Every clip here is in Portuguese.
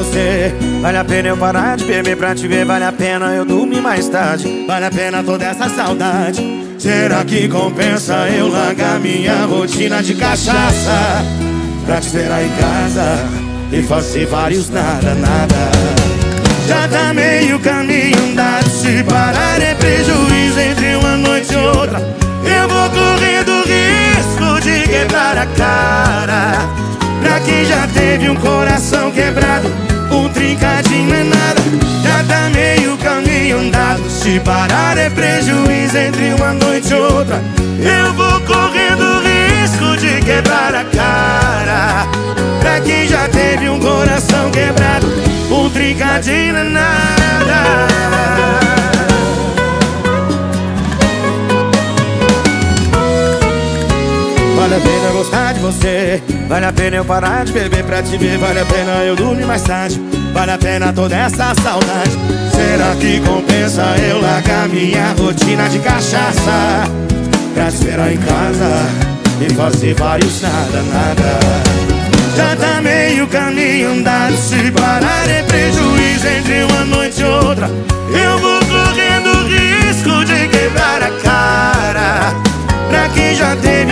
você. Vale a pena eu parar de beber pra te ver Vale a pena eu dormir mais tarde. Vale a pena toda essa saudade. Será que compensa eu largar minha rotina de cachaça? Pra te esperar em casa E fazer vários nada, nada. Já tá meio caminho andado Se parar. É prejuízo entre uma noite e outra. Eu vou correndo risco de quebrar a cara Pra quem já teve um coração quebrado Um trincadinho é nada. Já tá meio caminho andado. Se parar é prejuízo entre uma noite e outra. Eu vou correndo risco de quebrar a cara. Pra quem já teve um coração quebrado Um trincadinho é nada Vale a pena gostar de você. Vale a pena eu parar de beber pra te ver. Vale a pena eu dormir mais tarde. Vale a pena toda essa saudade. Será que compensa eu largar minha rotina de cachaça? Pra esperar em casa E fazer vários nada, nada. Já tá meio caminho andado Se parar é prejuízo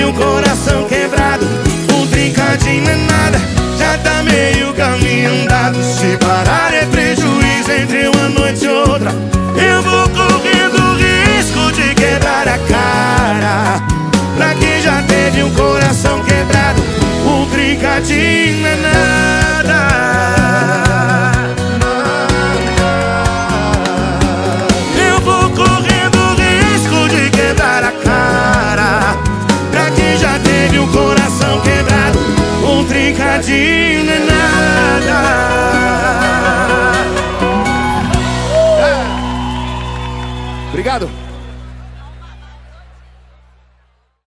um coração quebrado. Um trincadinho é nada Já tá meio caminho andado. Se parar é prejuízo entre uma noite e outra. Eu vou correndo risco de quebrar a cara. Pra quem já teve um coração quebrado Um trincadinho é nada trincadinho não é nada Obrigado.